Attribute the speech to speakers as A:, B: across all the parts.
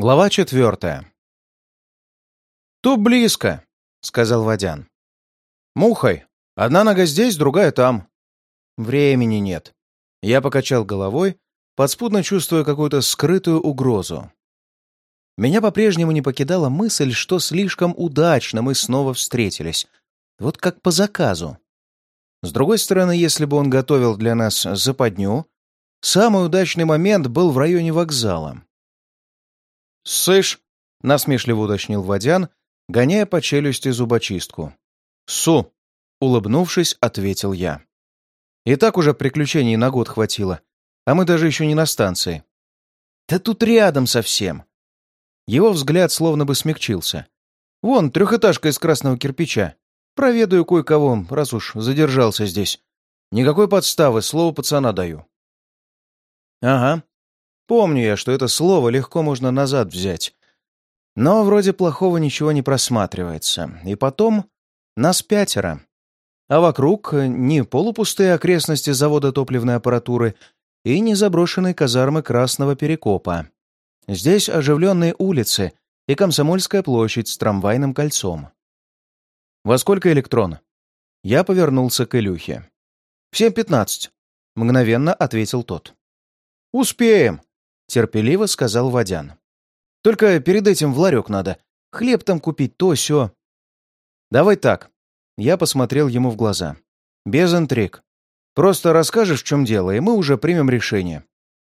A: Глава четвертая. «Тут близко», — сказал Водян. «Мухой. Одна нога здесь, другая там». «Времени нет». Я покачал головой, подспудно чувствуя какую-то скрытую угрозу. Меня по-прежнему не покидала мысль, что слишком удачно мы снова встретились. Вот как по заказу. С другой стороны, если бы он готовил для нас западню, самый удачный момент был в районе вокзала. «Сышь!» — насмешливо уточнил Водян, гоняя по челюсти зубочистку. «Су!» — улыбнувшись, ответил я. «И так уже приключений на год хватило, а мы даже еще не на станции». «Да тут рядом совсем!» Его взгляд словно бы смягчился. «Вон, трехэтажка из красного кирпича. Проведаю кое-кого, раз уж задержался здесь. Никакой подставы, слово пацана даю». «Ага. Помню я, что это слово легко можно назад взять. Но вроде плохого ничего не просматривается. И потом нас пятеро. А вокруг не полупустые окрестности завода топливной аппаратуры и не заброшенные казармы Красного Перекопа. Здесь оживленные улицы и Комсомольская площадь с трамвайным кольцом. «Во сколько электрон?» Я повернулся к Илюхе. «В семь пятнадцать», — мгновенно ответил тот. «Успеем», — терпеливо сказал Водян. Только перед этим в ларек надо. Хлеб там купить, то все. Давай так. Я посмотрел ему в глаза. Без интриг. Просто расскажешь, в чем дело, и мы уже примем решение.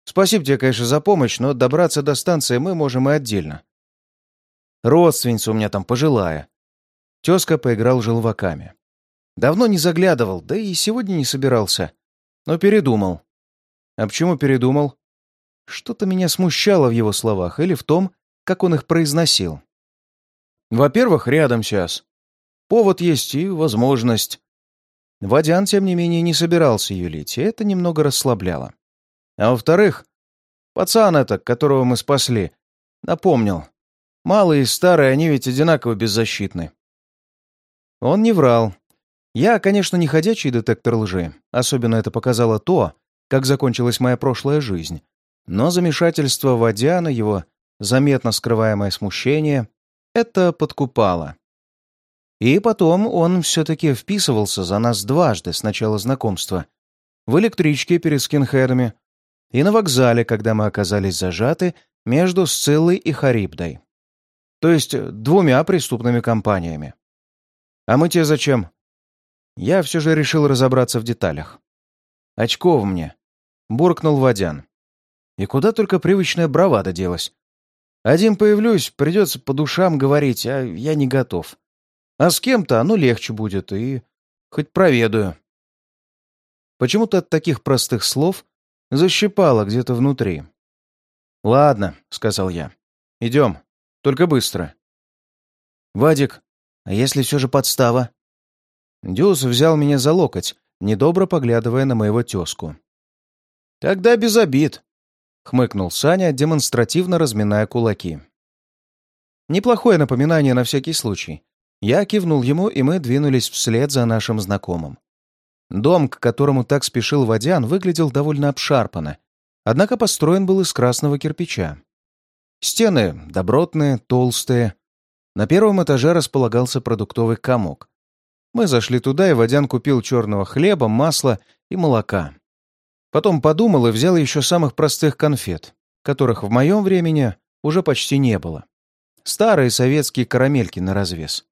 A: Спасибо тебе, конечно, за помощь, но добраться до станции мы можем и отдельно. Родственница у меня там пожилая. Тезка поиграл желваками. Давно не заглядывал, да и сегодня не собирался. Но передумал. А почему передумал? Что-то меня смущало в его словах или в том, как он их произносил. Во-первых, рядом сейчас. Повод есть и возможность. Водян, тем не менее, не собирался юлить, и это немного расслабляло. А во-вторых, пацан этот, которого мы спасли, напомнил. Малые и старые, они ведь одинаково беззащитны. Он не врал. Я, конечно, не ходячий детектор лжи. Особенно это показало то, как закончилась моя прошлая жизнь. Но замешательство Водяна, его заметно скрываемое смущение, это подкупало. И потом он все-таки вписывался за нас дважды с начала знакомства. В электричке перед скинхедами и на вокзале, когда мы оказались зажаты между Сциллой и Харибдой. То есть двумя преступными компаниями. А мы тебе зачем? Я все же решил разобраться в деталях. «Очков мне», — буркнул Водян. И куда только привычная бравада делась. Один появлюсь, придется по душам говорить, а я не готов. А с кем-то оно легче будет, и хоть проведаю. Почему-то от таких простых слов защипало где-то внутри. «Ладно», — сказал я. «Идем. Только быстро». «Вадик, а если все же подстава?» Дюс взял меня за локоть, недобро поглядывая на моего тезку. «Тогда без обид. — хмыкнул Саня, демонстративно разминая кулаки. Неплохое напоминание на всякий случай. Я кивнул ему, и мы двинулись вслед за нашим знакомым. Дом, к которому так спешил Водян, выглядел довольно обшарпанно, однако построен был из красного кирпича. Стены добротные, толстые. На первом этаже располагался продуктовый комок. Мы зашли туда, и Водян купил черного хлеба, масла и молока. Потом подумал и взял еще самых простых конфет, которых в моем времени уже почти не было. Старые советские карамельки на развес.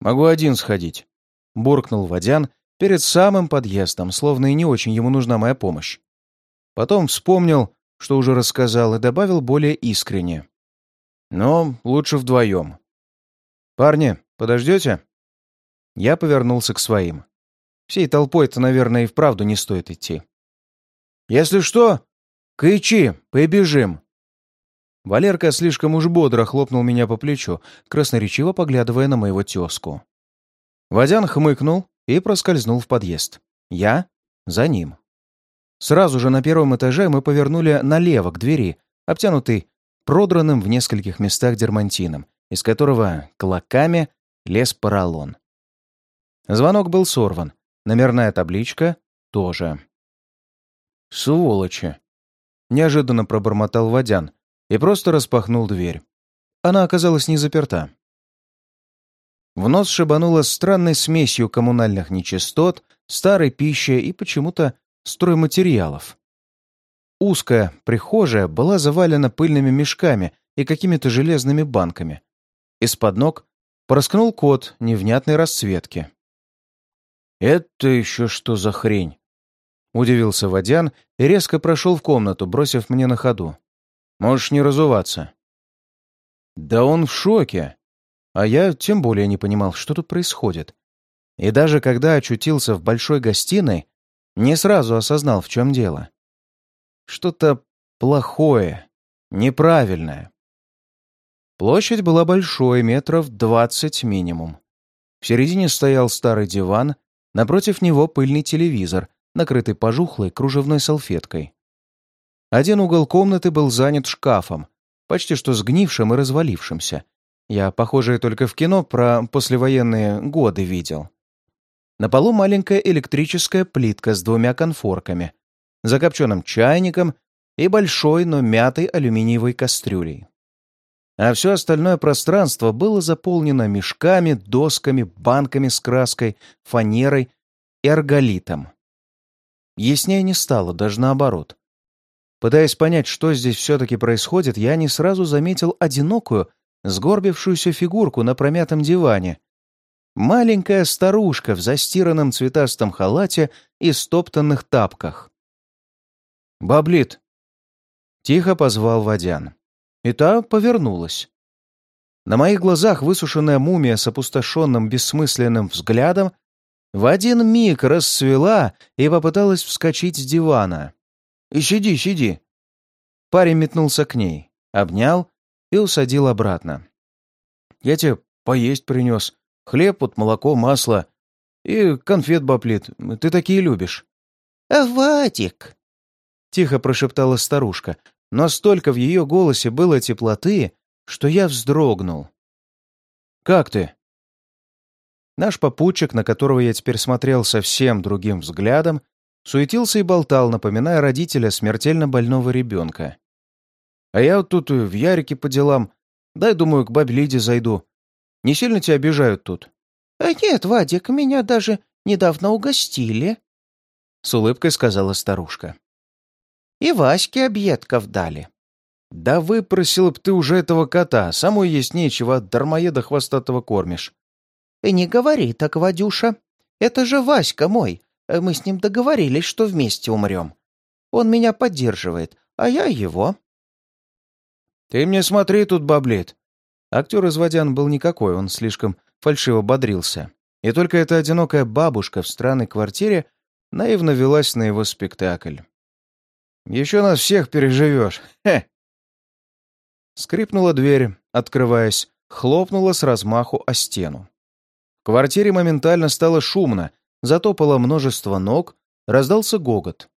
A: «Могу один сходить», — буркнул Водян перед самым подъездом, словно и не очень ему нужна моя помощь. Потом вспомнил, что уже рассказал, и добавил более искренне. «Но лучше вдвоем». «Парни, подождете?» Я повернулся к своим. Всей толпой это, наверное, и вправду не стоит идти. Если что, кричи, побежим!» Валерка слишком уж бодро хлопнул меня по плечу, красноречиво поглядывая на моего тезку. Водян хмыкнул и проскользнул в подъезд. Я за ним. Сразу же на первом этаже мы повернули налево к двери, обтянутой продранным в нескольких местах дермантином, из которого клоками лез поролон. Звонок был сорван, номерная табличка тоже. «Сволочи!» — неожиданно пробормотал Водян, и просто распахнул дверь. Она оказалась не заперта. В нос шибануло странной смесью коммунальных нечистот, старой пищи и почему-то стройматериалов. Узкая прихожая была завалена пыльными мешками и какими-то железными банками. Из-под ног проскнул кот невнятной расцветки. «Это еще что за хрень?» Удивился Водян и резко прошел в комнату, бросив мне на ходу. «Можешь не разуваться». «Да он в шоке!» А я тем более не понимал, что тут происходит. И даже когда очутился в большой гостиной, не сразу осознал, в чем дело. Что-то плохое, неправильное. Площадь была большой, метров двадцать минимум. В середине стоял старый диван, напротив него пыльный телевизор, накрытый пожухлой кружевной салфеткой. Один угол комнаты был занят шкафом, почти что сгнившим и развалившимся, я, похоже, только в кино про послевоенные годы видел. На полу маленькая электрическая плитка с двумя конфорками, закопченным чайником и большой, но мятой алюминиевой кастрюлей. А все остальное пространство было заполнено мешками, досками, банками с краской, фанерой и арголитом. Яснее не стало, даже наоборот. Пытаясь понять, что здесь все-таки происходит, я не сразу заметил одинокую, сгорбившуюся фигурку на промятом диване. Маленькая старушка в застиранном цветастом халате и стоптанных тапках. «Баблит!» — тихо позвал Водян. И та повернулась. На моих глазах высушенная мумия с опустошенным бессмысленным взглядом в один миг расцвела и попыталась вскочить с дивана. «И сиди, сиди!» Парень метнулся к ней, обнял и усадил обратно. «Я тебе поесть принес. Хлеб, вот молоко, масло и конфет баплит. Ты такие любишь».
B: «А, Вадик!» — тихо прошептала старушка, но столько в ее голосе было теплоты, что я вздрогнул.
A: «Как ты?» Наш попутчик, на которого я теперь смотрел совсем другим взглядом, суетился и болтал, напоминая родителя смертельно больного ребенка. А я вот тут в Ярике по делам. Дай, думаю, к бабе Лиде зайду. Не сильно тебя обижают тут?»
B: «А нет, Вадик, меня даже недавно угостили», — с улыбкой сказала старушка. «И Ваське объедков дали».
A: «Да выпросила б ты уже этого кота, самой есть нечего, дармоеда хвостатого кормишь».
B: «И не говори так, Вадюша. Это же Васька мой. Мы с ним договорились, что вместе умрем. Он меня поддерживает, а я его».
A: «Ты мне смотри тут, баблит!» Актер из Водян был никакой, он слишком фальшиво бодрился. И только эта одинокая бабушка в странной квартире наивно велась на его спектакль. «Еще нас всех переживешь! Хе!» Скрипнула дверь, открываясь, хлопнула с размаху о стену. В квартире моментально стало шумно, затопало множество ног, раздался гогот.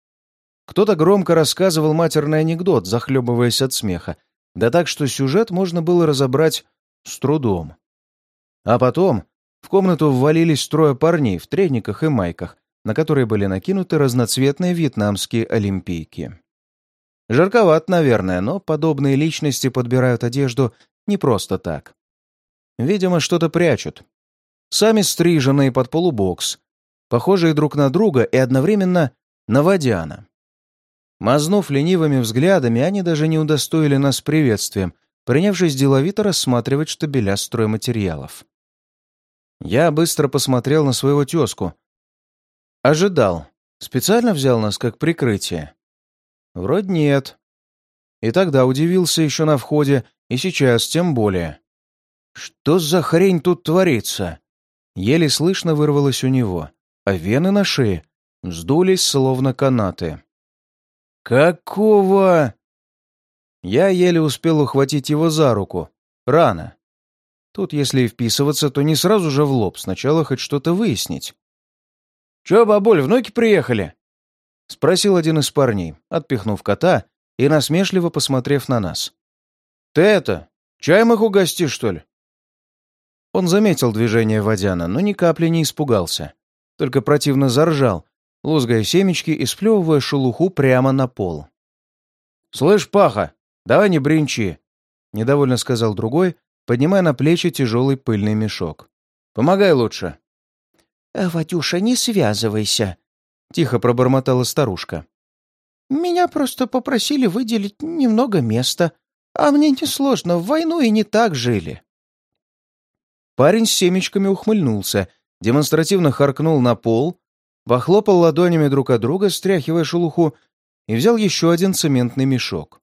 A: Кто-то громко рассказывал матерный анекдот, захлебываясь от смеха, да так, что сюжет можно было разобрать с трудом. А потом в комнату ввалились трое парней в трениках и майках, на которые были накинуты разноцветные вьетнамские олимпийки. Жарковат, наверное, но подобные личности подбирают одежду не просто так. Видимо, что-то прячут. Сами стриженные под полубокс, похожие друг на друга и одновременно на водяна. Мазнув ленивыми взглядами, они даже не удостоили нас приветствием, принявшись деловито рассматривать штабеля стройматериалов. Я быстро посмотрел на своего тезку. Ожидал. Специально взял нас как прикрытие? Вроде нет. И тогда удивился еще на входе, и сейчас тем более. Что за хрень тут творится? Еле слышно вырвалось у него, а вены на шее вздулись, словно канаты. «Какого?» Я еле успел ухватить его за руку. Рано. Тут, если и вписываться, то не сразу же в лоб, сначала хоть что-то выяснить. «Чё, бабуль, внуки приехали?» — спросил один из парней, отпихнув кота и насмешливо посмотрев на нас. «Ты это, чаем их угостишь, что ли?» Он заметил движение Водяна, но ни капли не испугался. Только противно заржал, лузгая семечки и сплевывая шелуху прямо на пол. «Слышь, Паха, Давай не бринчи!» — недовольно сказал другой, поднимая на плечи тяжелый пыльный мешок. «Помогай лучше!»
B: «Э, «Вадюша, не связывайся!»
A: — тихо пробормотала старушка.
B: «Меня просто попросили выделить немного места, а мне несложно, в войну и не так жили».
A: Парень с семечками ухмыльнулся, демонстративно харкнул на пол, похлопал ладонями друг от друга, стряхивая шелуху, и взял еще один цементный мешок.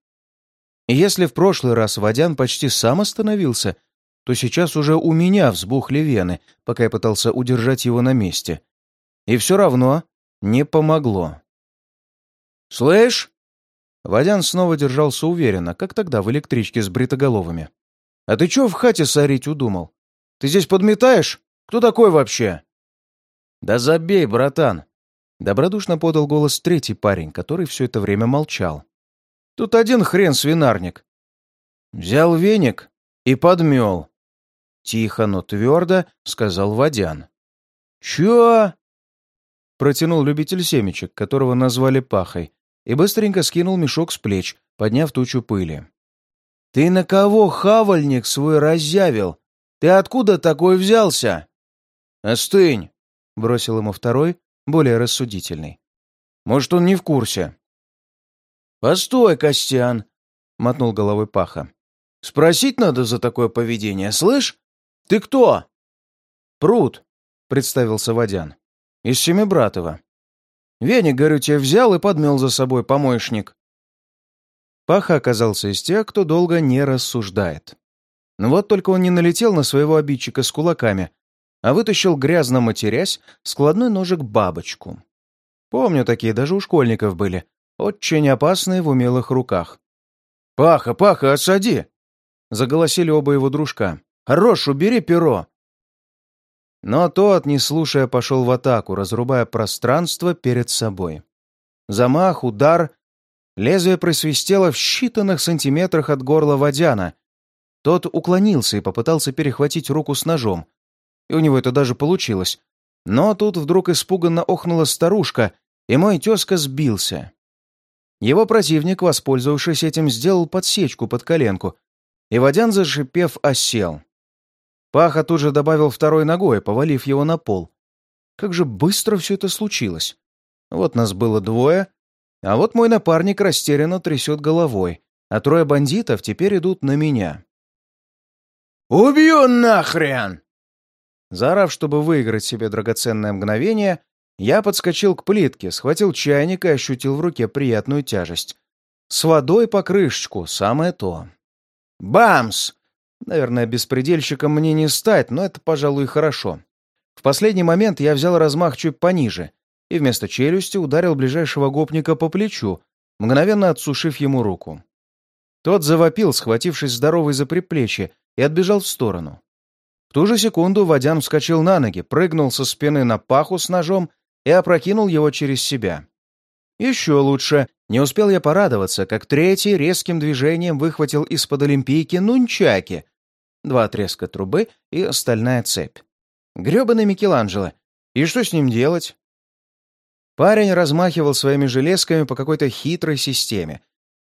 A: И если в прошлый раз Водян почти сам остановился, то сейчас уже у меня взбухли вены, пока я пытался удержать его на месте. И все равно не помогло. «Слышь?» Водян снова держался уверенно, как тогда в электричке с бритоголовыми. «А ты чего в хате сорить удумал? Ты здесь подметаешь? Кто такой вообще?» «Да забей, братан!» Добродушно подал голос третий парень, который все это время молчал. «Тут один хрен свинарник. Взял веник и подмел». Тихо, но твердо сказал Водян. «Чё?» Протянул любитель семечек, которого назвали Пахой, и быстренько скинул мешок с плеч, подняв тучу пыли. «Ты на кого хавальник свой разъявил? Ты откуда такой взялся?» «Остынь!» — бросил ему второй, более рассудительный. «Может, он не в курсе?» «Постой, Костян!» — мотнул головой Паха. «Спросить надо за такое поведение, слышь? Ты кто?» «Пруд», — представился Водян. «Из Семибратова. Веник, говорю, тебе взял и подмел за собой помощник». Паха оказался из тех, кто долго не рассуждает. Но вот только он не налетел на своего обидчика с кулаками, а вытащил, грязно матерясь, складной ножик-бабочку. Помню, такие даже у школьников были, очень опасные в умелых руках. «Паха, Паха, осади!» — заголосили оба его дружка. «Хорош, убери перо!» Но тот, не слушая, пошел в атаку, разрубая пространство перед собой. Замах, удар. Лезвие просвистело в считанных сантиметрах от горла Водяна. Тот уклонился и попытался перехватить руку с ножом. И у него это даже получилось. Но тут вдруг испуганно охнула старушка, и мой тезка сбился. Его противник, воспользовавшись этим, сделал подсечку под коленку, и Водян, зашипев, осел. Паха тут же добавил второй ногой, повалив его на пол. Как же быстро все это случилось. Вот нас было двое, а вот мой напарник растерянно трясет головой, а трое бандитов теперь идут на меня. «Убью нахрен!» Заорав, чтобы выиграть себе драгоценное мгновение, я подскочил к плитке, схватил чайник и ощутил в руке приятную тяжесть. С водой по крышечку, самое то. «Бамс!» Наверное, беспредельщиком мне не стать, но это, пожалуй, хорошо. В последний момент я взял размах чуть пониже и вместо челюсти ударил ближайшего гопника по плечу, мгновенно отсушив ему руку. Тот завопил, схватившись здоровой за приплечье, и отбежал в сторону. В ту же секунду Вадян вскочил на ноги, прыгнул со спины на паху с ножом и опрокинул его через себя. Еще лучше, не успел я порадоваться, как третий резким движением выхватил из-под олимпийки нунчаки, два отрезка трубы и стальная цепь. Гребаный Микеланджело. И что с ним делать? Парень размахивал своими железками по какой-то хитрой системе.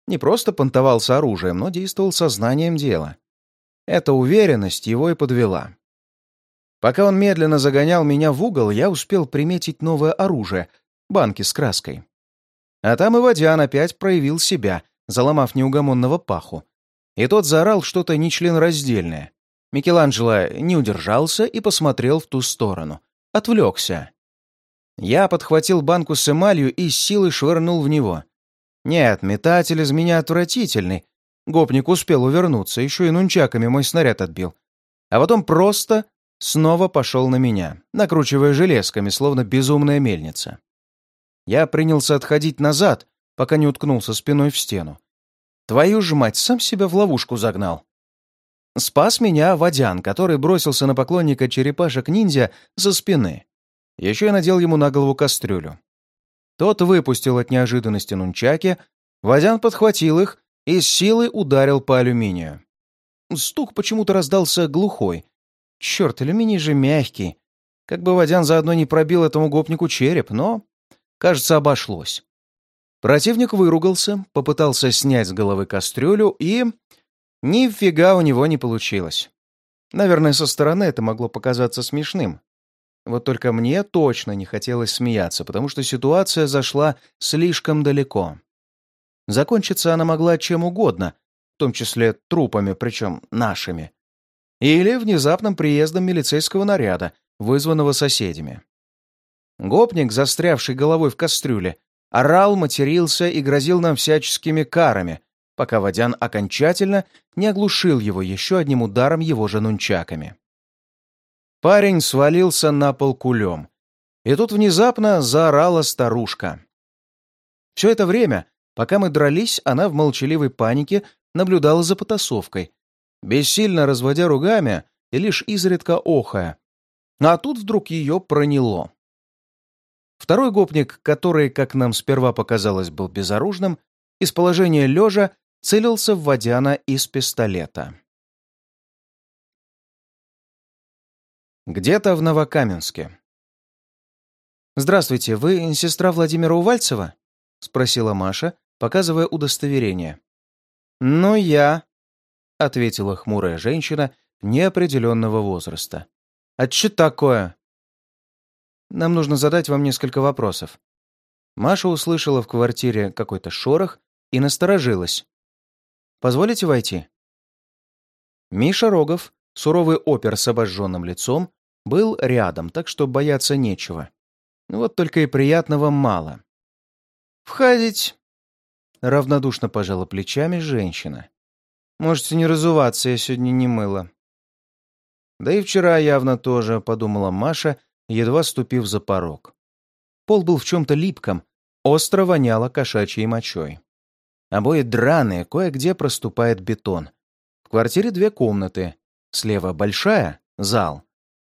A: Не просто понтовался оружием, но действовал сознанием дела. Эта уверенность его и подвела. Пока он медленно загонял меня в угол, я успел приметить новое оружие — банки с краской. А там и Водян опять проявил себя, заломав неугомонного паху, и тот заорал что-то нечленораздельное. Микеланджело не удержался и посмотрел в ту сторону. Отвлекся. Я подхватил банку с эмалью и с силой швырнул в него. Нет, метатель из меня отвратительный. Гопник успел увернуться, еще и нунчаками мой снаряд отбил. А потом просто снова пошел на меня, накручивая железками, словно безумная мельница. Я принялся отходить назад, пока не уткнулся спиной в стену. Твою ж мать, сам себя в ловушку загнал. Спас меня Водян, который бросился на поклонника черепашек-ниндзя за спины. Еще я надел ему на голову кастрюлю. Тот выпустил от неожиданности нунчаки, Водян подхватил их и с силой ударил по алюминию. Стук почему-то раздался глухой. Черт, алюминий же мягкий. Как бы Водян заодно не пробил этому гопнику череп, но, кажется, обошлось. Противник выругался, попытался снять с головы кастрюлю и... Нифига у него не получилось. Наверное, со стороны это могло показаться смешным. Вот только мне точно не хотелось смеяться, потому что ситуация зашла слишком далеко. Закончиться она могла чем угодно, в том числе трупами, причем нашими. Или внезапным приездом милицейского наряда, вызванного соседями. Гопник, застрявший головой в кастрюле, орал, матерился и грозил нам всяческими карами, пока Водян окончательно не оглушил его еще одним ударом его же нунчаками. Парень свалился на пол кулем, и тут внезапно заорала старушка. Все это время, пока мы дрались, она в молчаливой панике наблюдала за потасовкой, бессильно разводя ругами и лишь изредка охая. А тут вдруг ее проняло. Второй гопник, который, как нам сперва показалось, был безоружным, из положения лежа целился в Водяна из пистолета. Где-то в Новокаменске. «Здравствуйте, вы сестра Владимира Увальцева?» — спросила Маша, показывая удостоверение. «Ну, я», — ответила хмурая женщина неопределенного возраста. «А что такое?» Нам нужно задать вам несколько вопросов». Маша услышала в квартире какой-то шорох и насторожилась. «Позволите войти?» Миша Рогов, суровый опер с обожженным лицом, был рядом, так что бояться нечего. Вот только и приятного мало. «Входить!» — равнодушно пожала плечами женщина. «Можете не разуваться, я сегодня не мыла». «Да и вчера явно тоже», — подумала Маша, едва ступив за порог. Пол был в чем-то липком, остро воняло кошачьей мочой. Обои драные, кое-где проступает бетон. В квартире две комнаты. Слева большая — зал.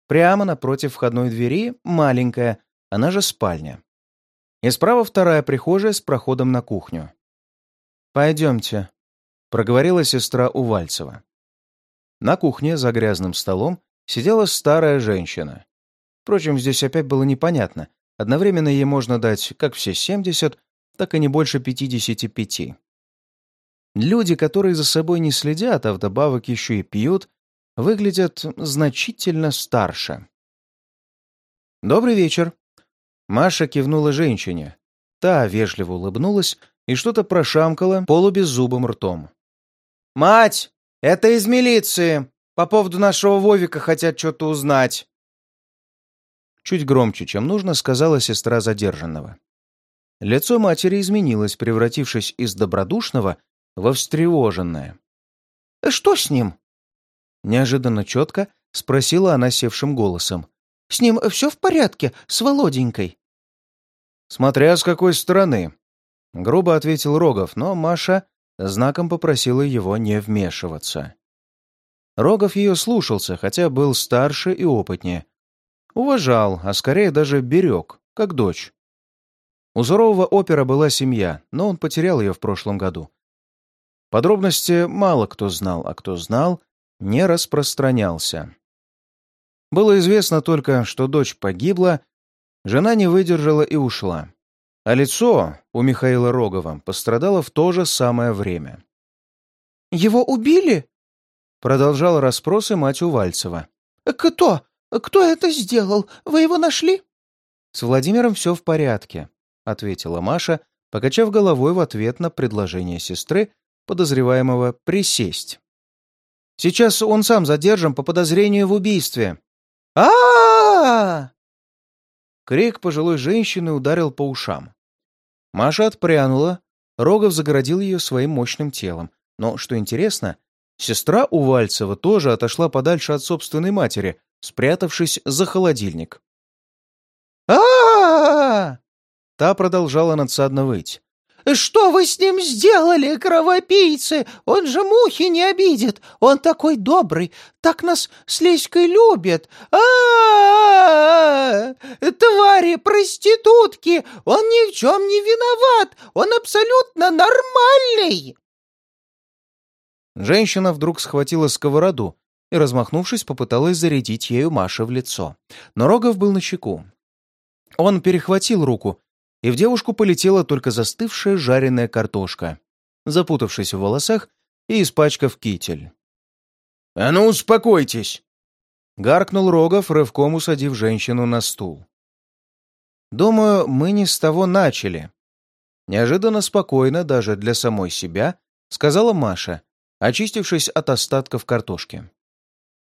A: Прямо напротив входной двери — маленькая, она же спальня. И справа вторая прихожая с проходом на кухню. «Пойдемте», — проговорила сестра Увальцева. На кухне за грязным столом сидела старая женщина. Впрочем, здесь опять было непонятно. Одновременно ей можно дать как все 70, так и не больше 55. Люди, которые за собой не следят, а вдобавок еще и пьют, выглядят значительно старше. «Добрый вечер!» Маша кивнула женщине. Та вежливо улыбнулась и что-то прошамкала полубеззубым ртом. «Мать! Это из милиции! По поводу нашего Вовика хотят что-то узнать!» Чуть громче, чем нужно, сказала сестра задержанного. Лицо матери изменилось, превратившись из добродушного во встревоженное. «Что с ним?» Неожиданно четко спросила она севшим голосом. «С ним все в порядке, с Володенькой?» «Смотря с какой стороны», — грубо ответил Рогов, но Маша знаком попросила его не вмешиваться. Рогов ее слушался, хотя был старше и опытнее, Уважал, а скорее даже берег, как дочь. У сурового опера была семья, но он потерял ее в прошлом году. Подробности мало кто знал, а кто знал, не распространялся. Было известно только, что дочь погибла, жена не выдержала и ушла. А лицо у Михаила Рогова пострадало в то же самое время. «Его убили?» — продолжала расспросы мать Увальцева. «Кто? «Кто это сделал? Вы его нашли?» «С Владимиром все в порядке», — ответила Маша, покачав головой в ответ на предложение сестры, подозреваемого присесть. «Сейчас он сам задержан по подозрению в убийстве». а, -а, -а, Крик пожилой женщины ударил по ушам. Маша отпрянула, Рогов загородил ее своим мощным телом. Но, что интересно, сестра Увальцева тоже отошла подальше от собственной матери, спрятавшись за холодильник. а, -а, Та продолжала надсадно выть. «Что вы с ним сделали, кровопийцы? Он же мухи не обидит. Он такой добрый, так нас с Леськой любит. а, -а, -а! Твари, проститутки! Он ни в чем не виноват! Он абсолютно нормальный!» Женщина вдруг схватила сковороду и, размахнувшись, попыталась зарядить ею Маше в лицо. Но Рогов был на чеку. Он перехватил руку и в девушку полетела только застывшая жареная картошка, запутавшись в волосах и испачкав китель. «А ну, успокойтесь!» — гаркнул Рогов, рывком усадив женщину на стул. «Думаю, мы не с того начали». Неожиданно спокойно, даже для самой себя, сказала Маша, очистившись от остатков картошки.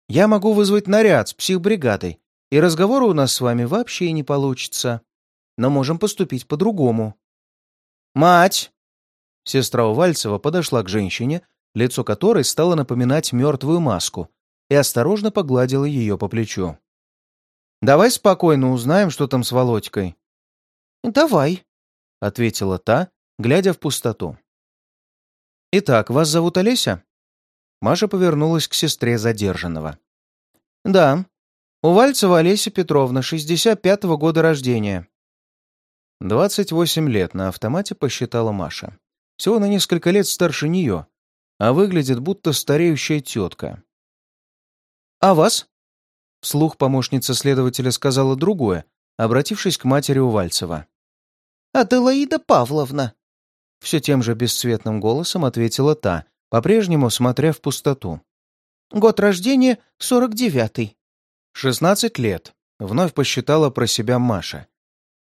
A: «Я могу вызвать наряд с психбригадой, и разговора у нас с вами вообще не получится. Но можем поступить по-другому». «Мать!» Сестра Увальцева подошла к женщине, лицо которой стало напоминать мертвую маску, и осторожно погладила ее по плечу. «Давай спокойно узнаем, что там с Володькой».
B: «Давай», —
A: ответила та, глядя в пустоту. «Итак, вас зовут Олеся?» Маша повернулась к сестре задержанного. «Да. Увальцева Олеся Петровна, 65-го года рождения». «Двадцать восемь лет на автомате посчитала Маша. Всего на несколько лет старше нее, а выглядит будто стареющая тетка. «А вас?» Вслух помощница следователя сказала другое, обратившись к матери Увальцева.
B: «Аделаида Павловна!»
A: Все тем же бесцветным голосом ответила та, по-прежнему смотря в пустоту.
B: «Год рождения — сорок девятый».
A: «Шестнадцать лет», — вновь посчитала про себя Маша.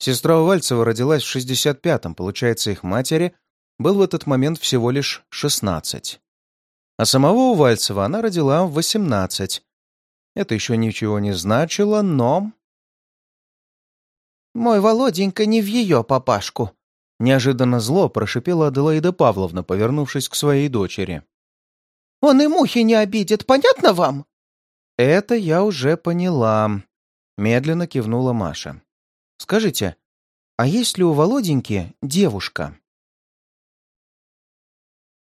A: Сестра Увальцева родилась в шестьдесят пятом, получается, их матери был в этот момент всего лишь шестнадцать. А самого Увальцева она родила в восемнадцать, это еще ничего не значило, но...
B: «Мой Володенька не в ее папашку», — неожиданно зло прошипела Аделаида Павловна, повернувшись к своей дочери. «Он и мухи не обидит, понятно вам?»
A: «Это я уже поняла», — медленно кивнула Маша. «Скажите, а есть ли у Володеньки девушка?»